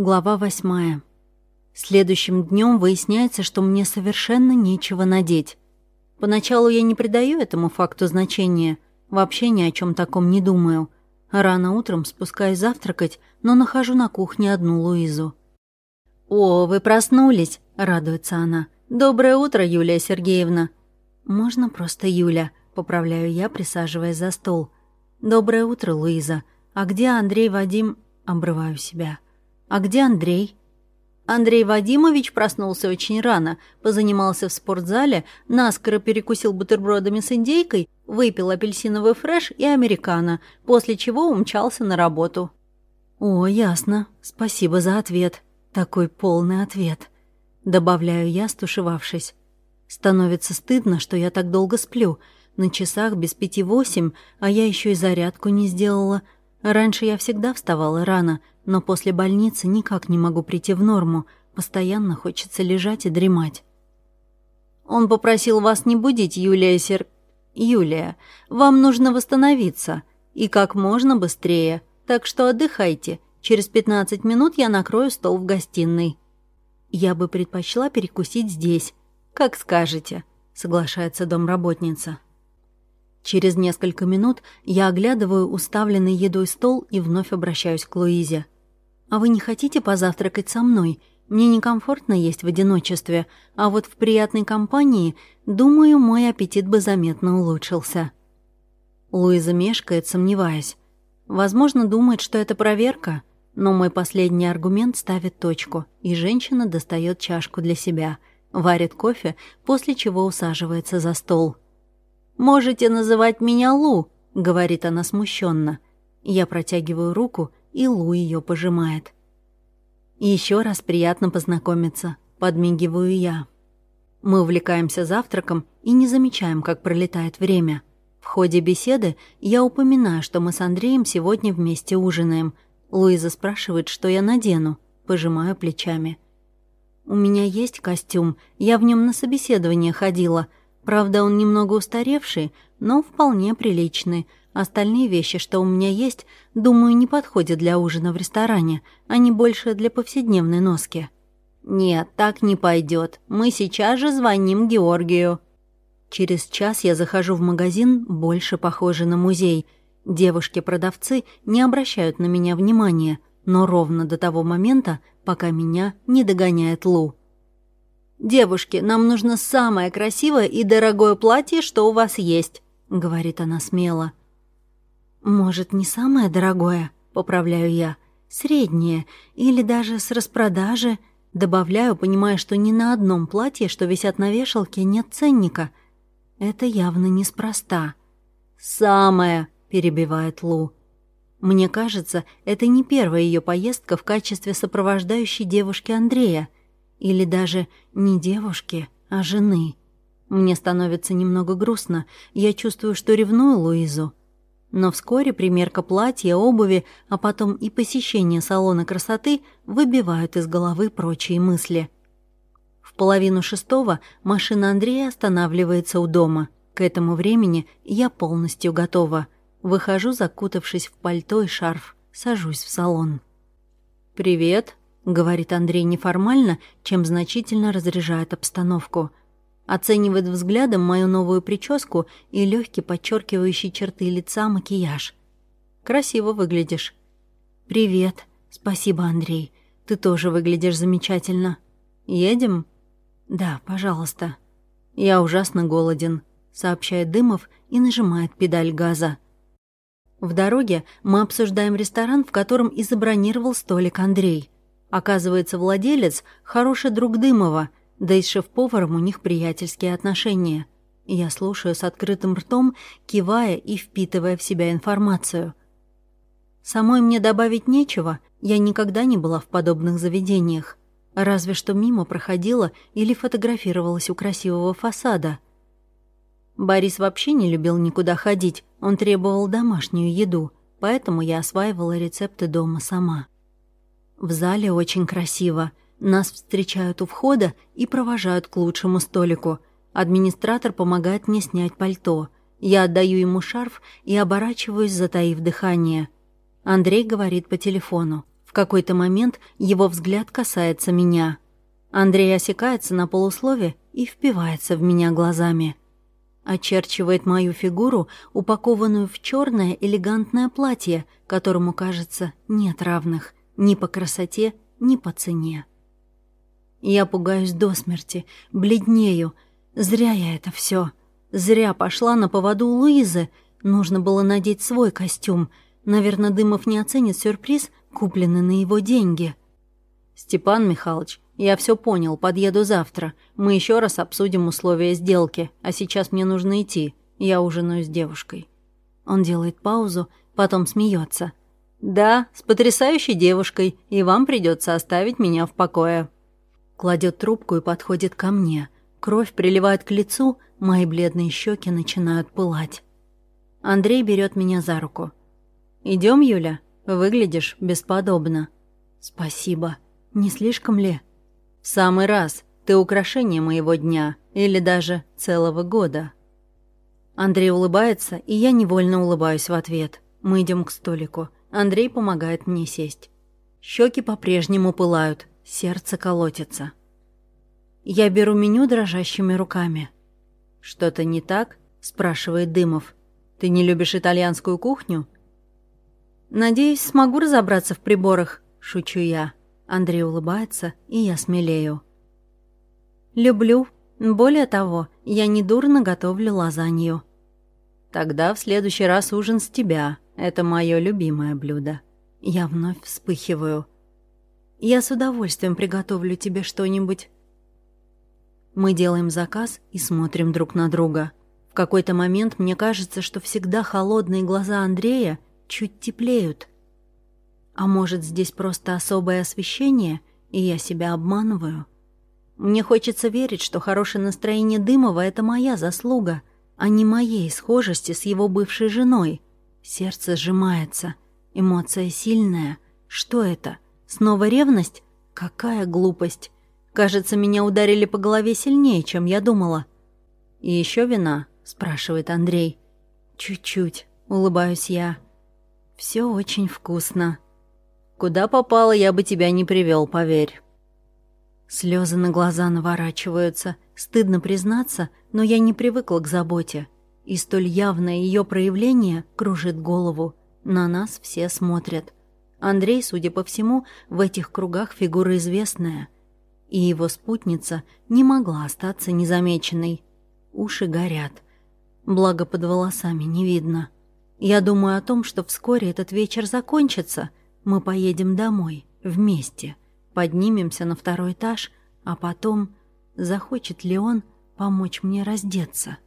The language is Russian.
Глава восьмая. Следующим днем выясняется, что мне совершенно нечего надеть. Поначалу я не придаю этому факту значения, вообще ни о чем таком не думаю. Рано утром спускаюсь завтракать, но нахожу на кухне одну Луизу. «О, вы проснулись!» — радуется она. «Доброе утро, Юлия Сергеевна!» «Можно просто Юля», — поправляю я, присаживаясь за стол. «Доброе утро, Луиза. А где Андрей Вадим?» — обрываю себя. «А где Андрей?» Андрей Вадимович проснулся очень рано, позанимался в спортзале, наскоро перекусил бутербродами с индейкой, выпил апельсиновый фреш и американо, после чего умчался на работу. «О, ясно. Спасибо за ответ. Такой полный ответ», — добавляю я, стушевавшись. Становится стыдно, что я так долго сплю. На часах без пяти восемь, а я еще и зарядку не сделала — Раньше я всегда вставала рано, но после больницы никак не могу прийти в норму. Постоянно хочется лежать и дремать. Он попросил вас не будить, Юлия Сер... Юлия, вам нужно восстановиться. И как можно быстрее. Так что отдыхайте. Через 15 минут я накрою стол в гостиной. Я бы предпочла перекусить здесь. Как скажете, соглашается домработница. Через несколько минут я оглядываю уставленный едой стол и вновь обращаюсь к Луизе. «А вы не хотите позавтракать со мной? Мне некомфортно есть в одиночестве, а вот в приятной компании, думаю, мой аппетит бы заметно улучшился». Луиза мешкает, сомневаясь. Возможно, думает, что это проверка, но мой последний аргумент ставит точку, и женщина достает чашку для себя, варит кофе, после чего усаживается за стол – «Можете называть меня Лу», — говорит она смущенно. Я протягиваю руку, и Лу ее пожимает. Еще раз приятно познакомиться», — подмигиваю я. Мы увлекаемся завтраком и не замечаем, как пролетает время. В ходе беседы я упоминаю, что мы с Андреем сегодня вместе ужинаем. Луиза спрашивает, что я надену. Пожимаю плечами. «У меня есть костюм, я в нем на собеседование ходила», Правда, он немного устаревший, но вполне приличный. Остальные вещи, что у меня есть, думаю, не подходят для ужина в ресторане. Они больше для повседневной носки. «Нет, так не пойдет. Мы сейчас же звоним Георгию». Через час я захожу в магазин, больше похожий на музей. Девушки-продавцы не обращают на меня внимания, но ровно до того момента, пока меня не догоняет Лу. «Девушки, нам нужно самое красивое и дорогое платье, что у вас есть», — говорит она смело. «Может, не самое дорогое?» — поправляю я. «Среднее или даже с распродажи?» Добавляю, понимая, что ни на одном платье, что висят на вешалке, нет ценника. Это явно неспроста. «Самое!» — перебивает Лу. Мне кажется, это не первая ее поездка в качестве сопровождающей девушки Андрея — или даже не девушки, а жены. Мне становится немного грустно, я чувствую, что ревную Луизу. Но вскоре примерка платья, обуви, а потом и посещение салона красоты выбивают из головы прочие мысли. В половину шестого машина Андрея останавливается у дома. К этому времени я полностью готова. Выхожу, закутавшись в пальто и шарф, сажусь в салон. «Привет», говорит Андрей неформально, чем значительно разряжает обстановку. Оценивает взглядом мою новую прическу и легкий подчеркивающий черты лица макияж. Красиво выглядишь. Привет. Спасибо, Андрей. Ты тоже выглядишь замечательно. Едем? Да, пожалуйста. Я ужасно голоден, сообщает Дымов и нажимает педаль газа. В дороге мы обсуждаем ресторан, в котором и забронировал столик Андрей. Оказывается, владелец – хороший друг Дымова, да и с шеф-поваром у них приятельские отношения. Я слушаю с открытым ртом, кивая и впитывая в себя информацию. Самой мне добавить нечего, я никогда не была в подобных заведениях. Разве что мимо проходила или фотографировалась у красивого фасада. Борис вообще не любил никуда ходить, он требовал домашнюю еду, поэтому я осваивала рецепты дома сама. В зале очень красиво. Нас встречают у входа и провожают к лучшему столику. Администратор помогает мне снять пальто. Я отдаю ему шарф и оборачиваюсь, затаив дыхание. Андрей говорит по телефону. В какой-то момент его взгляд касается меня. Андрей осекается на полуслове и впивается в меня глазами. Очерчивает мою фигуру, упакованную в черное элегантное платье, которому, кажется, нет равных ни по красоте, ни по цене. Я пугаюсь до смерти, бледнею. Зря я это все. Зря пошла на поводу у Луизы. Нужно было надеть свой костюм. Наверное, Дымов не оценит сюрприз, купленный на его деньги. «Степан Михайлович, я все понял, подъеду завтра. Мы еще раз обсудим условия сделки, а сейчас мне нужно идти. Я ужинаю с девушкой». Он делает паузу, потом смеется. «Да, с потрясающей девушкой, и вам придется оставить меня в покое». Кладет трубку и подходит ко мне. Кровь приливает к лицу, мои бледные щеки начинают пылать. Андрей берет меня за руку. Идем, Юля? Выглядишь бесподобно». «Спасибо. Не слишком ли?» «В самый раз. Ты украшение моего дня. Или даже целого года». Андрей улыбается, и я невольно улыбаюсь в ответ. Мы идем к столику. Андрей помогает мне сесть. Щеки по-прежнему пылают, сердце колотится. Я беру меню дрожащими руками. «Что-то не так?» – спрашивает Дымов. «Ты не любишь итальянскую кухню?» «Надеюсь, смогу разобраться в приборах», – шучу я. Андрей улыбается, и я смелею. «Люблю. Более того, я недурно готовлю лазанью». «Тогда в следующий раз ужин с тебя», это мое любимое блюдо. Я вновь вспыхиваю. Я с удовольствием приготовлю тебе что-нибудь. Мы делаем заказ и смотрим друг на друга. В какой-то момент мне кажется, что всегда холодные глаза Андрея чуть теплеют. А может, здесь просто особое освещение, и я себя обманываю? Мне хочется верить, что хорошее настроение Дымова — это моя заслуга, а не моей схожести с его бывшей женой — Сердце сжимается. Эмоция сильная. Что это? Снова ревность? Какая глупость. Кажется, меня ударили по голове сильнее, чем я думала. «И еще вина?» – спрашивает Андрей. «Чуть-чуть», – улыбаюсь я. Все очень вкусно. Куда попало, я бы тебя не привел, поверь». Слезы на глаза наворачиваются. Стыдно признаться, но я не привыкла к заботе и столь явное ее проявление кружит голову. На нас все смотрят. Андрей, судя по всему, в этих кругах фигура известная. И его спутница не могла остаться незамеченной. Уши горят. Благо под волосами не видно. Я думаю о том, что вскоре этот вечер закончится. Мы поедем домой, вместе. Поднимемся на второй этаж, а потом... Захочет ли он помочь мне раздеться?»